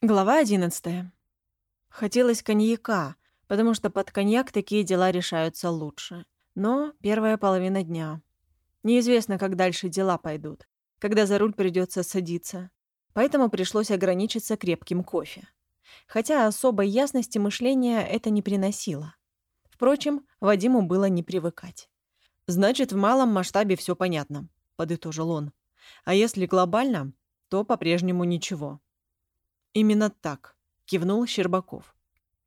Глава 11. Хотелось коньяка, потому что под коньяк такие дела решаются лучше. Но первая половина дня. Неизвестно, как дальше дела пойдут, когда за руль придется садиться. Поэтому пришлось ограничиться крепким кофе. Хотя особой ясности мышления это не приносило. Впрочем, Вадиму было не привыкать. «Значит, в малом масштабе все понятно», — подытожил он. «А если глобально, то по-прежнему ничего». «Именно так», — кивнул Щербаков.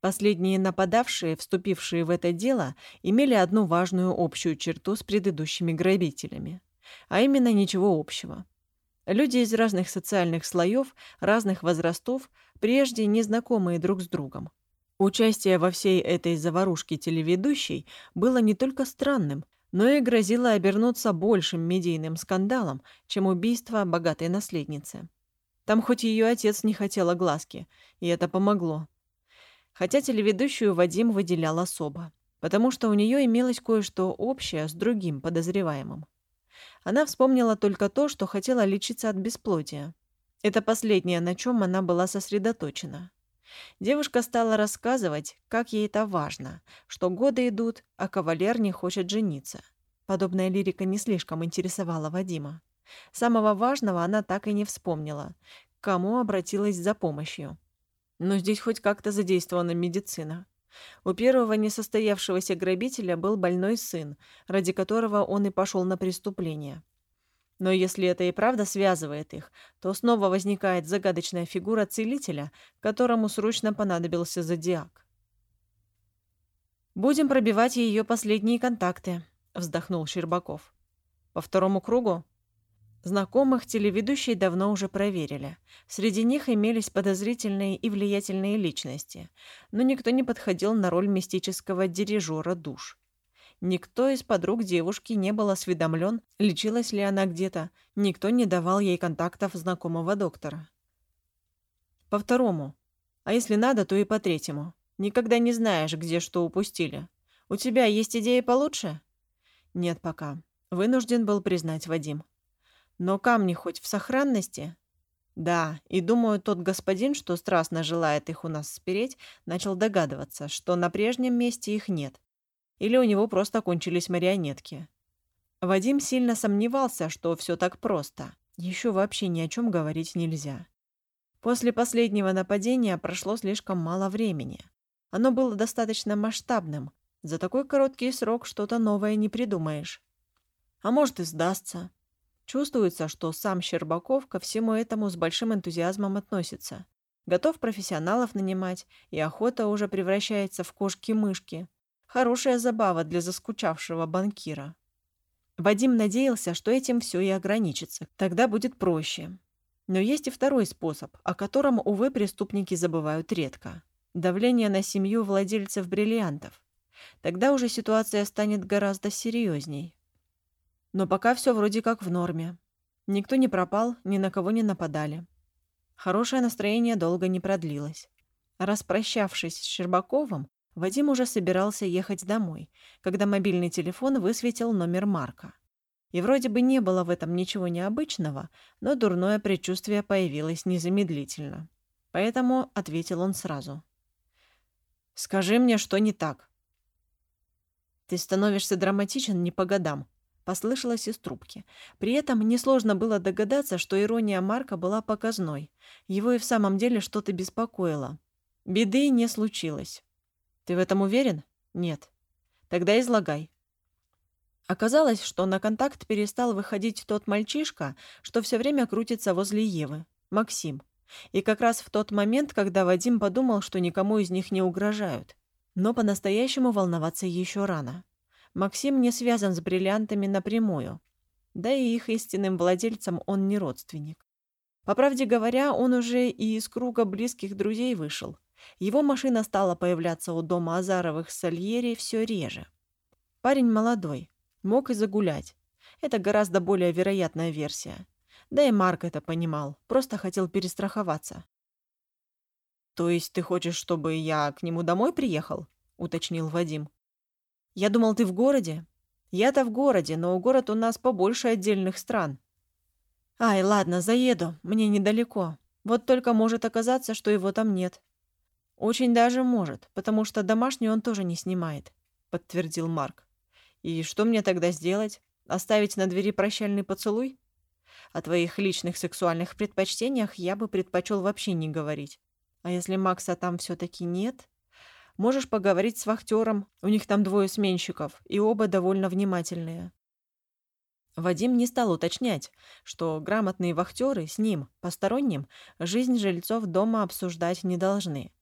Последние нападавшие, вступившие в это дело, имели одну важную общую черту с предыдущими грабителями. А именно ничего общего. Люди из разных социальных слоев, разных возрастов, прежде не знакомые друг с другом. Участие во всей этой заварушке телеведущей было не только странным, но и грозило обернуться большим медийным скандалом, чем убийство богатой наследницы. Там хоть ее отец не хотел огласки, и это помогло. Хотя телеведущую Вадим выделял особо, потому что у нее имелось кое-что общее с другим подозреваемым. Она вспомнила только то, что хотела лечиться от бесплодия. Это последнее, на чем она была сосредоточена. Девушка стала рассказывать, как ей это важно, что годы идут, а кавалер не хочет жениться. Подобная лирика не слишком интересовала Вадима. Самого важного она так и не вспомнила, к кому обратилась за помощью. Но здесь хоть как-то задействована медицина. У первого несостоявшегося грабителя был больной сын, ради которого он и пошел на преступление. Но если это и правда связывает их, то снова возникает загадочная фигура целителя, которому срочно понадобился зодиак. «Будем пробивать ее последние контакты», — вздохнул Щербаков. «По второму кругу?» Знакомых телеведущие давно уже проверили. Среди них имелись подозрительные и влиятельные личности, но никто не подходил на роль мистического дирижера душ. Никто из подруг девушки не был осведомлен, лечилась ли она где-то, никто не давал ей контактов знакомого доктора. По второму. А если надо, то и по третьему. Никогда не знаешь, где что упустили. У тебя есть идеи получше? Нет пока. Вынужден был признать Вадим. Но камни хоть в сохранности? Да, и думаю, тот господин, что страстно желает их у нас спереть, начал догадываться, что на прежнем месте их нет. Или у него просто кончились марионетки. Вадим сильно сомневался, что все так просто. Еще вообще ни о чем говорить нельзя. После последнего нападения прошло слишком мало времени. Оно было достаточно масштабным. За такой короткий срок что-то новое не придумаешь. А может и сдастся. Чувствуется, что сам Щербаков ко всему этому с большим энтузиазмом относится. Готов профессионалов нанимать, и охота уже превращается в кошки-мышки. Хорошая забава для заскучавшего банкира. Вадим надеялся, что этим все и ограничится. Тогда будет проще. Но есть и второй способ, о котором, увы, преступники забывают редко. Давление на семью владельцев бриллиантов. Тогда уже ситуация станет гораздо серьезней. Но пока все вроде как в норме. Никто не пропал, ни на кого не нападали. Хорошее настроение долго не продлилось. Распрощавшись с Щербаковым, Вадим уже собирался ехать домой, когда мобильный телефон высветил номер Марка. И вроде бы не было в этом ничего необычного, но дурное предчувствие появилось незамедлительно. Поэтому ответил он сразу. «Скажи мне, что не так». «Ты становишься драматичен не по годам», Послышалось из трубки. При этом несложно было догадаться, что ирония Марка была показной. Его и в самом деле что-то беспокоило. Беды не случилось. Ты в этом уверен? Нет. Тогда излагай. Оказалось, что на контакт перестал выходить тот мальчишка, что все время крутится возле Евы, Максим. И как раз в тот момент, когда Вадим подумал, что никому из них не угрожают. Но по-настоящему волноваться еще рано. Максим не связан с бриллиантами напрямую. Да и их истинным владельцам он не родственник. По правде говоря, он уже и из круга близких друзей вышел. Его машина стала появляться у дома Азаровых с все реже. Парень молодой, мог и загулять. Это гораздо более вероятная версия. Да и Марк это понимал, просто хотел перестраховаться. «То есть ты хочешь, чтобы я к нему домой приехал?» — уточнил Вадим. Я думал, ты в городе. Я-то в городе, но город у нас побольше отдельных стран. Ай, ладно, заеду, мне недалеко. Вот только может оказаться, что его там нет. Очень даже может, потому что домашний он тоже не снимает, подтвердил Марк. И что мне тогда сделать? Оставить на двери прощальный поцелуй? О твоих личных сексуальных предпочтениях я бы предпочел вообще не говорить. А если Макса там все-таки нет? Можешь поговорить с вахтером, у них там двое сменщиков, и оба довольно внимательные. Вадим не стал уточнять, что грамотные вахтеры с ним, посторонним, жизнь жильцов дома обсуждать не должны.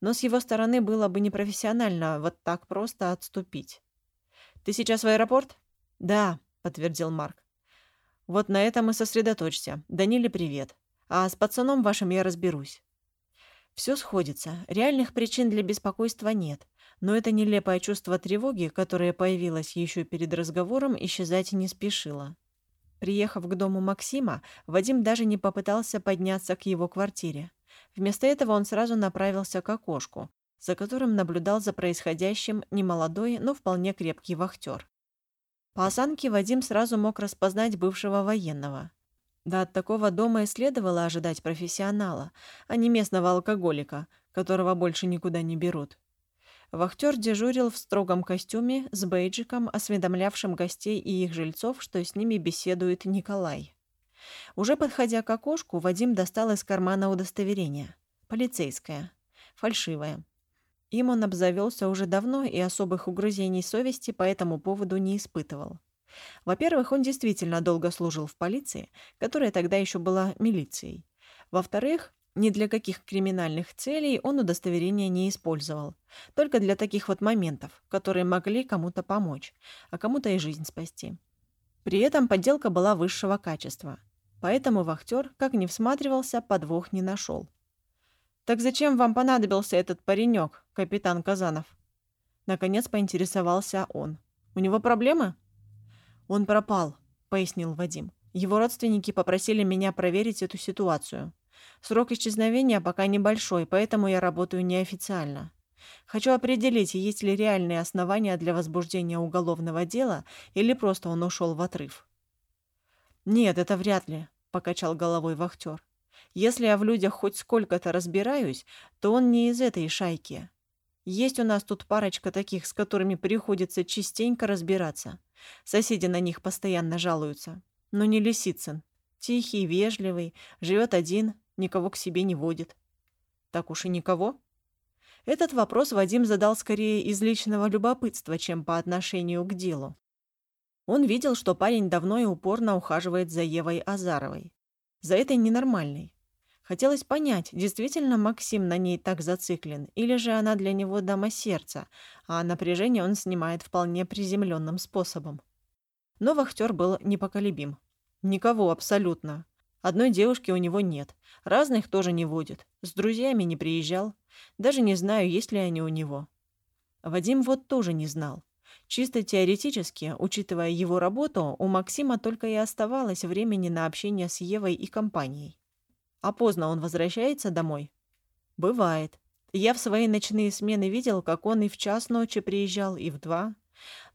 Но с его стороны было бы непрофессионально вот так просто отступить. «Ты сейчас в аэропорт?» «Да», — подтвердил Марк. «Вот на этом и сосредоточься. Даниле привет. А с пацаном вашим я разберусь». Все сходится. Реальных причин для беспокойства нет. Но это нелепое чувство тревоги, которое появилось еще перед разговором, исчезать не спешило. Приехав к дому Максима, Вадим даже не попытался подняться к его квартире. Вместо этого он сразу направился к окошку, за которым наблюдал за происходящим немолодой, но вполне крепкий вахтер. По осанке Вадим сразу мог распознать бывшего военного. Да от такого дома и следовало ожидать профессионала, а не местного алкоголика, которого больше никуда не берут. Вахтер дежурил в строгом костюме с бейджиком, осведомлявшим гостей и их жильцов, что с ними беседует Николай. Уже подходя к окошку, Вадим достал из кармана удостоверение. Полицейское. Фальшивое. Им он обзавелся уже давно и особых угрызений совести по этому поводу не испытывал. Во-первых, он действительно долго служил в полиции, которая тогда еще была милицией. Во-вторых, ни для каких криминальных целей он удостоверение не использовал. Только для таких вот моментов, которые могли кому-то помочь, а кому-то и жизнь спасти. При этом подделка была высшего качества. Поэтому вахтер, как ни всматривался, подвох не нашел. «Так зачем вам понадобился этот паренек, капитан Казанов?» Наконец поинтересовался он. «У него проблемы?» «Он пропал», — пояснил Вадим. «Его родственники попросили меня проверить эту ситуацию. Срок исчезновения пока небольшой, поэтому я работаю неофициально. Хочу определить, есть ли реальные основания для возбуждения уголовного дела или просто он ушел в отрыв». «Нет, это вряд ли», — покачал головой вахтер. «Если я в людях хоть сколько-то разбираюсь, то он не из этой шайки. Есть у нас тут парочка таких, с которыми приходится частенько разбираться. Соседи на них постоянно жалуются. Но не Лисицын. Тихий, вежливый, живет один, никого к себе не водит. Так уж и никого? Этот вопрос Вадим задал скорее из личного любопытства, чем по отношению к делу. Он видел, что парень давно и упорно ухаживает за Евой Азаровой. За этой ненормальной. Хотелось понять, действительно Максим на ней так зациклен, или же она для него дама сердца, а напряжение он снимает вполне приземленным способом. Но вахтер был непоколебим. Никого абсолютно. Одной девушки у него нет. Разных тоже не водит. С друзьями не приезжал. Даже не знаю, есть ли они у него. Вадим вот тоже не знал. Чисто теоретически, учитывая его работу, у Максима только и оставалось времени на общение с Евой и компанией. А поздно он возвращается домой? Бывает. Я в свои ночные смены видел, как он и в час ночи приезжал, и в два.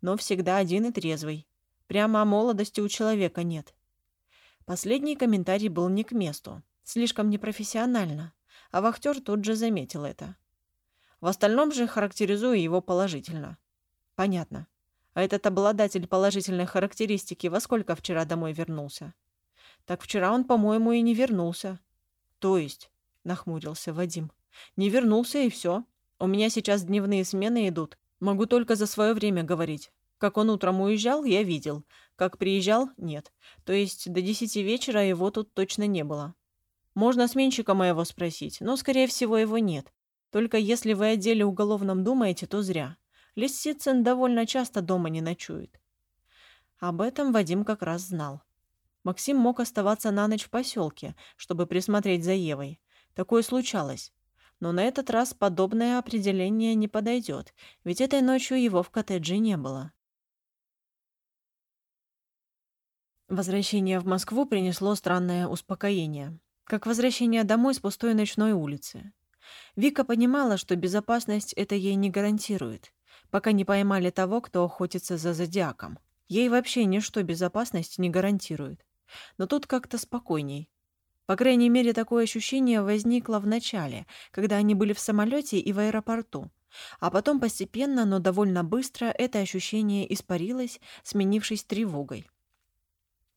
Но всегда один и трезвый. Прямо молодости у человека нет. Последний комментарий был не к месту. Слишком непрофессионально. А вахтер тут же заметил это. В остальном же характеризую его положительно. Понятно. А этот обладатель положительной характеристики во сколько вчера домой вернулся? Так вчера он, по-моему, и не вернулся. «То есть?» — нахмурился Вадим. «Не вернулся, и все. У меня сейчас дневные смены идут. Могу только за свое время говорить. Как он утром уезжал, я видел. Как приезжал – нет. То есть до десяти вечера его тут точно не было. Можно сменщика моего спросить, но, скорее всего, его нет. Только если вы о деле уголовном думаете, то зря. Лисицын довольно часто дома не ночует. Об этом Вадим как раз знал. Максим мог оставаться на ночь в поселке, чтобы присмотреть за Евой. Такое случалось. Но на этот раз подобное определение не подойдет, ведь этой ночью его в коттедже не было. Возвращение в Москву принесло странное успокоение. Как возвращение домой с пустой ночной улицы. Вика понимала, что безопасность это ей не гарантирует, пока не поймали того, кто охотится за зодиаком. Ей вообще ничто безопасность не гарантирует. Но тут как-то спокойней. По крайней мере, такое ощущение возникло в начале, когда они были в самолете и в аэропорту. А потом постепенно, но довольно быстро это ощущение испарилось, сменившись тревогой.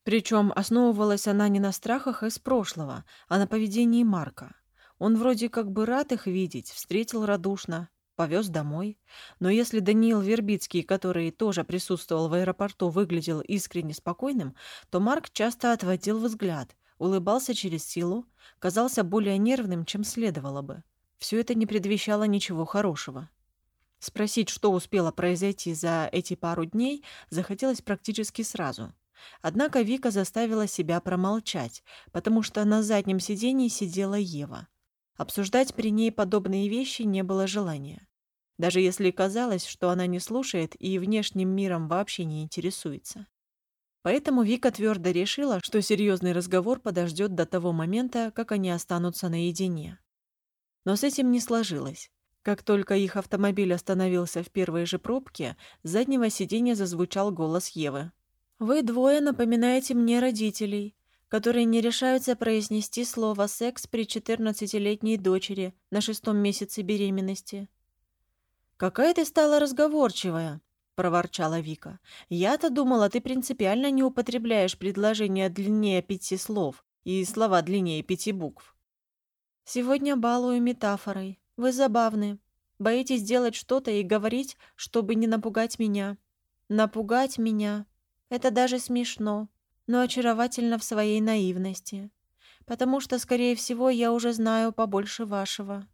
Причем основывалась она не на страхах из прошлого, а на поведении Марка. Он вроде как бы рад их видеть, встретил радушно, повез домой. Но если Даниил Вербицкий, который тоже присутствовал в аэропорту, выглядел искренне спокойным, то Марк часто отводил взгляд, улыбался через силу, казался более нервным, чем следовало бы. Все это не предвещало ничего хорошего. Спросить, что успело произойти за эти пару дней, захотелось практически сразу. Однако Вика заставила себя промолчать, потому что на заднем сидении сидела Ева. Обсуждать при ней подобные вещи не было желания даже если казалось, что она не слушает и внешним миром вообще не интересуется. Поэтому Вика твердо решила, что серьезный разговор подождет до того момента, как они останутся наедине. Но с этим не сложилось. Как только их автомобиль остановился в первой же пробке, с заднего сиденья зазвучал голос Евы. «Вы двое напоминаете мне родителей, которые не решаются произнести слово «секс» при 14-летней дочери на шестом месяце беременности. «Какая ты стала разговорчивая!» — проворчала Вика. «Я-то думала, ты принципиально не употребляешь предложения длиннее пяти слов и слова длиннее пяти букв». «Сегодня балую метафорой. Вы забавны. Боитесь делать что-то и говорить, чтобы не напугать меня. Напугать меня. Это даже смешно, но очаровательно в своей наивности. Потому что, скорее всего, я уже знаю побольше вашего».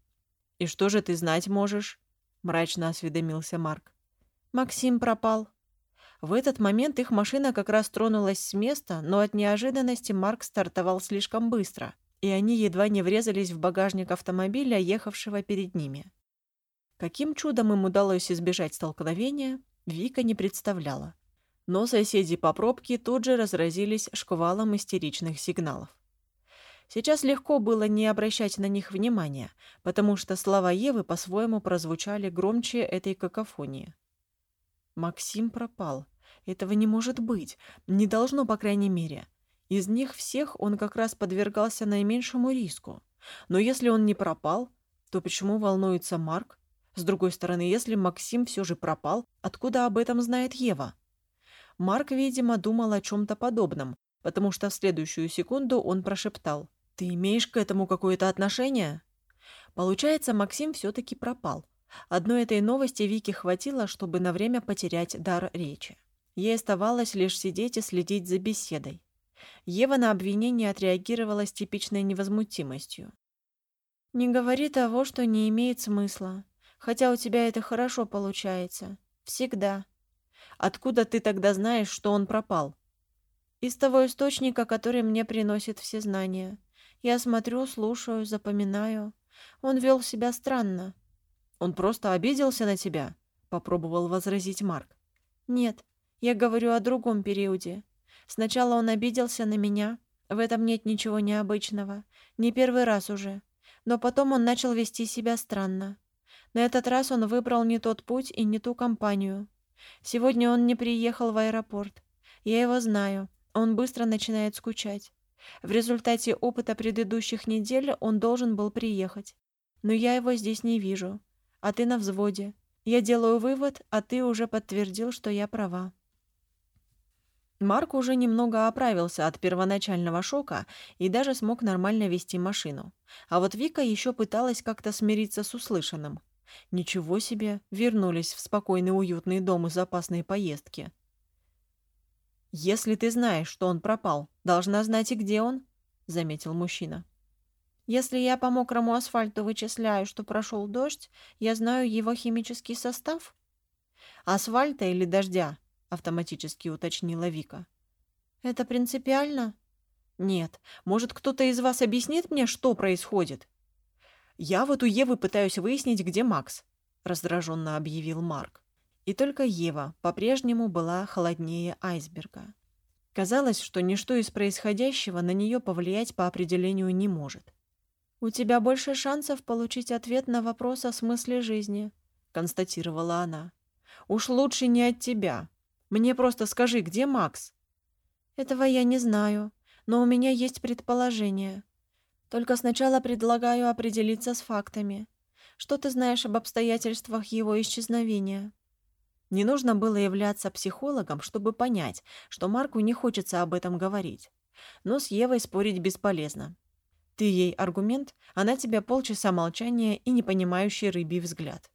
«И что же ты знать можешь?» Мрачно осведомился Марк. Максим пропал. В этот момент их машина как раз тронулась с места, но от неожиданности Марк стартовал слишком быстро, и они едва не врезались в багажник автомобиля, ехавшего перед ними. Каким чудом им удалось избежать столкновения, Вика не представляла. Но соседи по пробке тут же разразились шквалом истеричных сигналов. Сейчас легко было не обращать на них внимания, потому что слова Евы по-своему прозвучали громче этой какофонии. Максим пропал. Этого не может быть. Не должно, по крайней мере. Из них всех он как раз подвергался наименьшему риску. Но если он не пропал, то почему волнуется Марк? С другой стороны, если Максим все же пропал, откуда об этом знает Ева? Марк, видимо, думал о чем-то подобном, потому что в следующую секунду он прошептал. «Ты имеешь к этому какое-то отношение?» Получается, Максим все-таки пропал. Одной этой новости Вике хватило, чтобы на время потерять дар речи. Ей оставалось лишь сидеть и следить за беседой. Ева на обвинение отреагировала с типичной невозмутимостью. «Не говори того, что не имеет смысла. Хотя у тебя это хорошо получается. Всегда. Откуда ты тогда знаешь, что он пропал?» «Из того источника, который мне приносит все знания. Я смотрю, слушаю, запоминаю. Он вел себя странно. Он просто обиделся на тебя? Попробовал возразить Марк. Нет, я говорю о другом периоде. Сначала он обиделся на меня. В этом нет ничего необычного. Не первый раз уже. Но потом он начал вести себя странно. На этот раз он выбрал не тот путь и не ту компанию. Сегодня он не приехал в аэропорт. Я его знаю. Он быстро начинает скучать. В результате опыта предыдущих недель он должен был приехать. Но я его здесь не вижу. А ты на взводе. Я делаю вывод, а ты уже подтвердил, что я права. Марк уже немного оправился от первоначального шока и даже смог нормально вести машину. А вот Вика еще пыталась как-то смириться с услышанным. Ничего себе, вернулись в спокойный уютный дом из опасной поездки. «Если ты знаешь, что он пропал, должна знать и где он», — заметил мужчина. «Если я по мокрому асфальту вычисляю, что прошел дождь, я знаю его химический состав?» «Асфальта или дождя?» — автоматически уточнила Вика. «Это принципиально?» «Нет. Может, кто-то из вас объяснит мне, что происходит?» «Я вот у Евы пытаюсь выяснить, где Макс», — раздраженно объявил Марк. И только Ева по-прежнему была холоднее айсберга. Казалось, что ничто из происходящего на нее повлиять по определению не может. «У тебя больше шансов получить ответ на вопрос о смысле жизни», — констатировала она. «Уж лучше не от тебя. Мне просто скажи, где Макс?» «Этого я не знаю, но у меня есть предположение. Только сначала предлагаю определиться с фактами. Что ты знаешь об обстоятельствах его исчезновения?» Не нужно было являться психологом, чтобы понять, что Марку не хочется об этом говорить. Но с Евой спорить бесполезно. Ты ей аргумент, она тебе полчаса молчания и непонимающий рыбий взгляд.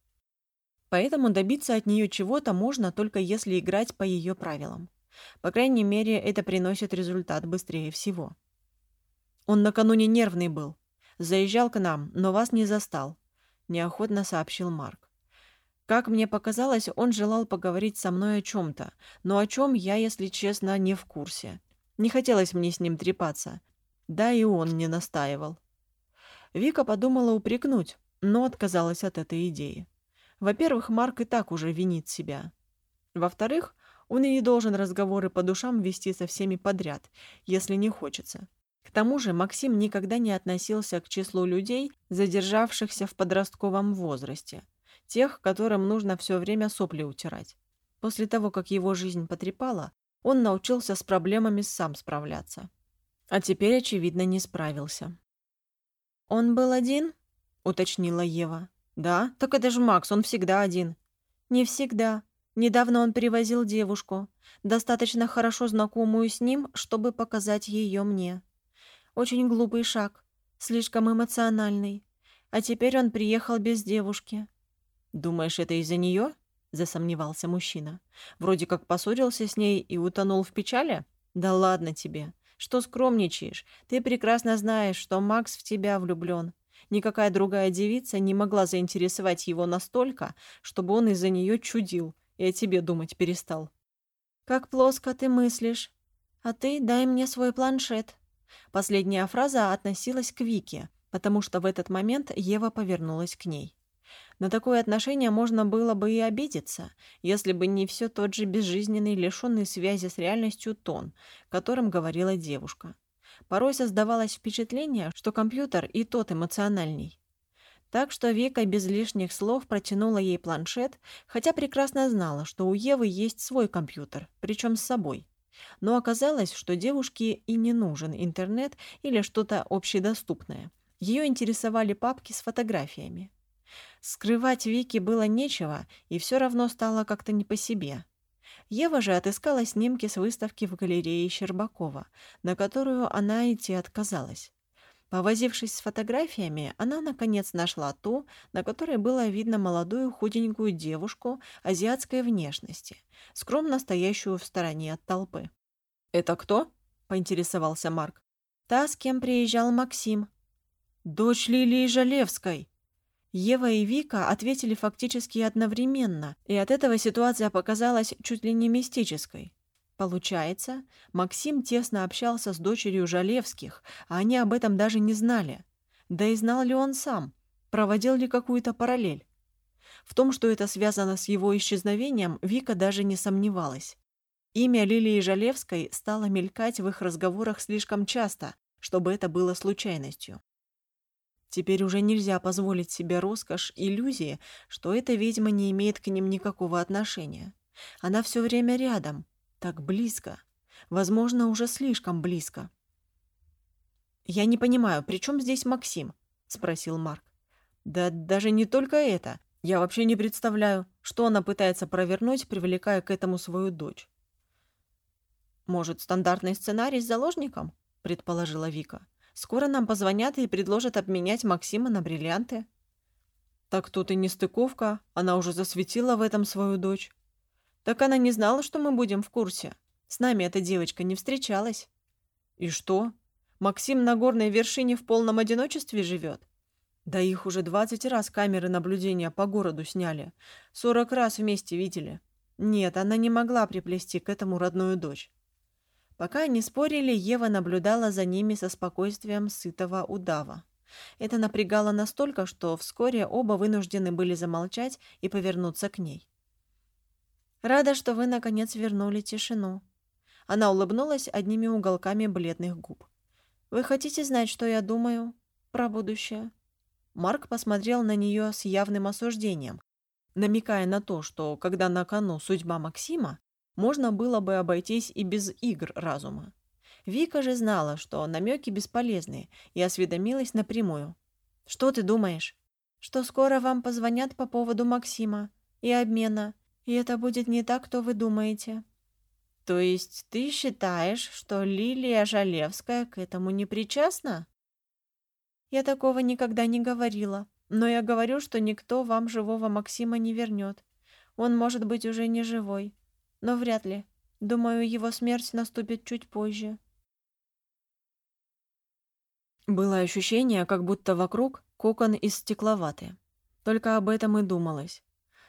Поэтому добиться от нее чего-то можно только если играть по ее правилам. По крайней мере, это приносит результат быстрее всего. Он накануне нервный был. Заезжал к нам, но вас не застал, неохотно сообщил Марк. Как мне показалось, он желал поговорить со мной о чем-то, но о чем я, если честно, не в курсе. Не хотелось мне с ним трепаться. Да и он не настаивал. Вика подумала упрекнуть, но отказалась от этой идеи. Во-первых, Марк и так уже винит себя. Во-вторых, он и не должен разговоры по душам вести со всеми подряд, если не хочется. К тому же Максим никогда не относился к числу людей, задержавшихся в подростковом возрасте – тех, которым нужно все время сопли утирать. После того, как его жизнь потрепала, он научился с проблемами сам справляться. А теперь, очевидно, не справился. «Он был один?» — уточнила Ева. «Да? Так это же Макс, он всегда один». «Не всегда. Недавно он привозил девушку, достаточно хорошо знакомую с ним, чтобы показать ее мне. Очень глупый шаг, слишком эмоциональный. А теперь он приехал без девушки. «Думаешь, это из-за нее?» — засомневался мужчина. «Вроде как поссорился с ней и утонул в печали? Да ладно тебе. Что скромничаешь? Ты прекрасно знаешь, что Макс в тебя влюблен. Никакая другая девица не могла заинтересовать его настолько, чтобы он из-за нее чудил и о тебе думать перестал». «Как плоско ты мыслишь. А ты дай мне свой планшет». Последняя фраза относилась к Вике, потому что в этот момент Ева повернулась к ней. На такое отношение можно было бы и обидеться, если бы не все тот же безжизненный, лишенный связи с реальностью тон, которым говорила девушка. Порой создавалось впечатление, что компьютер и тот эмоциональней. Так что Вика без лишних слов протянула ей планшет, хотя прекрасно знала, что у Евы есть свой компьютер, причем с собой. Но оказалось, что девушке и не нужен интернет или что-то общедоступное. Ее интересовали папки с фотографиями. Скрывать Вики было нечего, и все равно стало как-то не по себе. Ева же отыскала снимки с выставки в галерее Щербакова, на которую она идти отказалась. Повозившись с фотографиями, она, наконец, нашла ту, на которой было видно молодую худенькую девушку азиатской внешности, скромно стоящую в стороне от толпы. «Это кто?» — поинтересовался Марк. «Та, с кем приезжал Максим». «Дочь Лилии Жалевской!» Ева и Вика ответили фактически одновременно, и от этого ситуация показалась чуть ли не мистической. Получается, Максим тесно общался с дочерью Жалевских, а они об этом даже не знали. Да и знал ли он сам? Проводил ли какую-то параллель? В том, что это связано с его исчезновением, Вика даже не сомневалась. Имя Лилии Жалевской стало мелькать в их разговорах слишком часто, чтобы это было случайностью. Теперь уже нельзя позволить себе роскошь иллюзии, что эта ведьма не имеет к ним никакого отношения. Она все время рядом, так близко. Возможно, уже слишком близко. «Я не понимаю, при здесь Максим?» — спросил Марк. «Да даже не только это. Я вообще не представляю, что она пытается провернуть, привлекая к этому свою дочь». «Может, стандартный сценарий с заложником?» — предположила Вика. Скоро нам позвонят и предложат обменять Максима на бриллианты. Так тут и не стыковка, она уже засветила в этом свою дочь. Так она не знала, что мы будем в курсе. С нами эта девочка не встречалась. И что? Максим на горной вершине в полном одиночестве живет? Да их уже двадцать раз камеры наблюдения по городу сняли. Сорок раз вместе видели. Нет, она не могла приплести к этому родную дочь. Пока они спорили, Ева наблюдала за ними со спокойствием сытого удава. Это напрягало настолько, что вскоре оба вынуждены были замолчать и повернуться к ней. «Рада, что вы, наконец, вернули тишину». Она улыбнулась одними уголками бледных губ. «Вы хотите знать, что я думаю про будущее?» Марк посмотрел на нее с явным осуждением, намекая на то, что, когда на кону судьба Максима, можно было бы обойтись и без игр разума. Вика же знала, что намеки бесполезны, и осведомилась напрямую. «Что ты думаешь?» «Что скоро вам позвонят по поводу Максима и обмена, и это будет не так, кто вы думаете». «То есть ты считаешь, что Лилия Жалевская к этому не причастна?» «Я такого никогда не говорила, но я говорю, что никто вам живого Максима не вернет. Он может быть уже не живой, но вряд ли. Думаю, его смерть наступит чуть позже». Было ощущение, как будто вокруг кокон из стекловаты. Только об этом и думалось.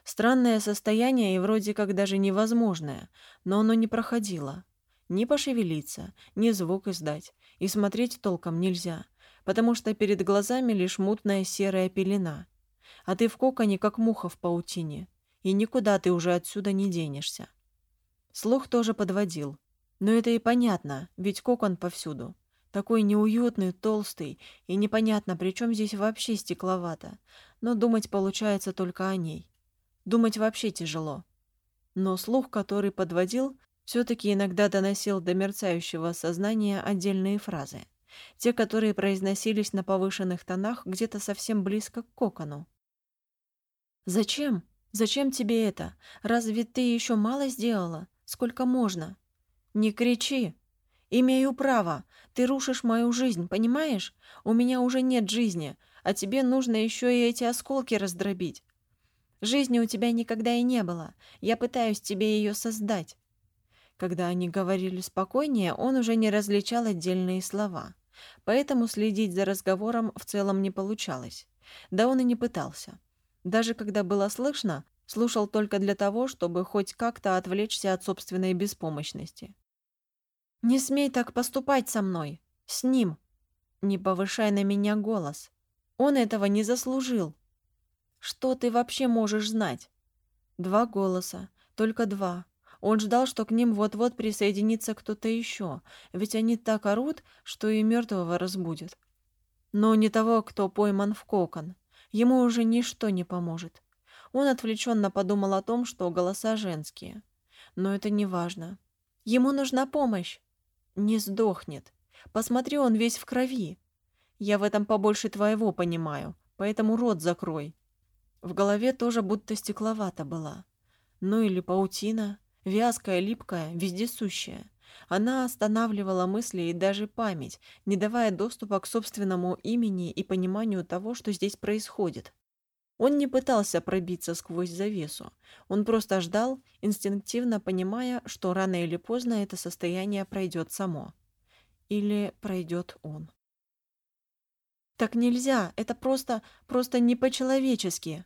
Странное состояние и вроде как даже невозможное, но оно не проходило. Ни пошевелиться, ни звук издать, и смотреть толком нельзя, потому что перед глазами лишь мутная серая пелена. А ты в коконе, как муха в паутине, и никуда ты уже отсюда не денешься. Слух тоже подводил. Но это и понятно, ведь кокон повсюду. Такой неуютный, толстый, и непонятно, при чем здесь вообще стекловато. Но думать получается только о ней. Думать вообще тяжело. Но слух, который подводил, все-таки иногда доносил до мерцающего сознания отдельные фразы. Те, которые произносились на повышенных тонах где-то совсем близко к кокону. «Зачем? Зачем тебе это? Разве ты еще мало сделала? Сколько можно?» «Не кричи!» «Имею право. Ты рушишь мою жизнь, понимаешь? У меня уже нет жизни, а тебе нужно еще и эти осколки раздробить. Жизни у тебя никогда и не было. Я пытаюсь тебе ее создать». Когда они говорили спокойнее, он уже не различал отдельные слова. Поэтому следить за разговором в целом не получалось. Да он и не пытался. Даже когда было слышно, слушал только для того, чтобы хоть как-то отвлечься от собственной беспомощности. «Не смей так поступать со мной. С ним. Не повышай на меня голос. Он этого не заслужил. Что ты вообще можешь знать?» Два голоса. Только два. Он ждал, что к ним вот-вот присоединится кто-то еще, ведь они так орут, что и мертвого разбудят. Но не того, кто пойман в кокон. Ему уже ничто не поможет. Он отвлеченно подумал о том, что голоса женские. Но это не важно. Ему нужна помощь. Не сдохнет. Посмотри, он весь в крови. Я в этом побольше твоего понимаю, поэтому рот закрой. В голове тоже будто стекловато была. Ну или паутина, вязкая, липкая, вездесущая. Она останавливала мысли и даже память, не давая доступа к собственному имени и пониманию того, что здесь происходит. Он не пытался пробиться сквозь завесу. Он просто ждал, инстинктивно понимая, что рано или поздно это состояние пройдет само. Или пройдет он. «Так нельзя! Это просто... просто не по-человечески!»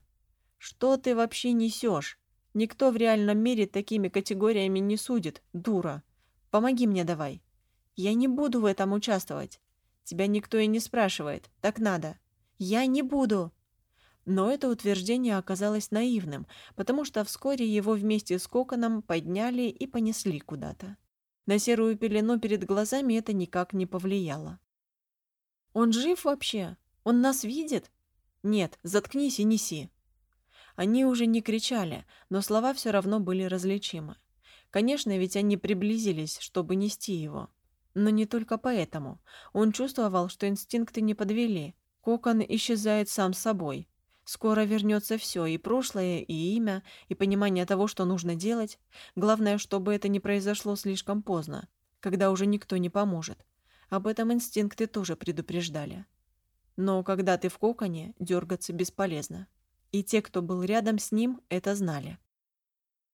«Что ты вообще несешь? Никто в реальном мире такими категориями не судит, дура. Помоги мне давай. Я не буду в этом участвовать. Тебя никто и не спрашивает. Так надо. Я не буду!» Но это утверждение оказалось наивным, потому что вскоре его вместе с коконом подняли и понесли куда-то. На серую пелену перед глазами это никак не повлияло. «Он жив вообще? Он нас видит?» «Нет, заткнись и неси». Они уже не кричали, но слова все равно были различимы. Конечно, ведь они приблизились, чтобы нести его. Но не только поэтому. Он чувствовал, что инстинкты не подвели. Кокон исчезает сам собой, Скоро вернется все, и прошлое, и имя, и понимание того, что нужно делать. Главное, чтобы это не произошло слишком поздно, когда уже никто не поможет. Об этом инстинкты тоже предупреждали. Но когда ты в коконе, дергаться бесполезно. И те, кто был рядом с ним, это знали.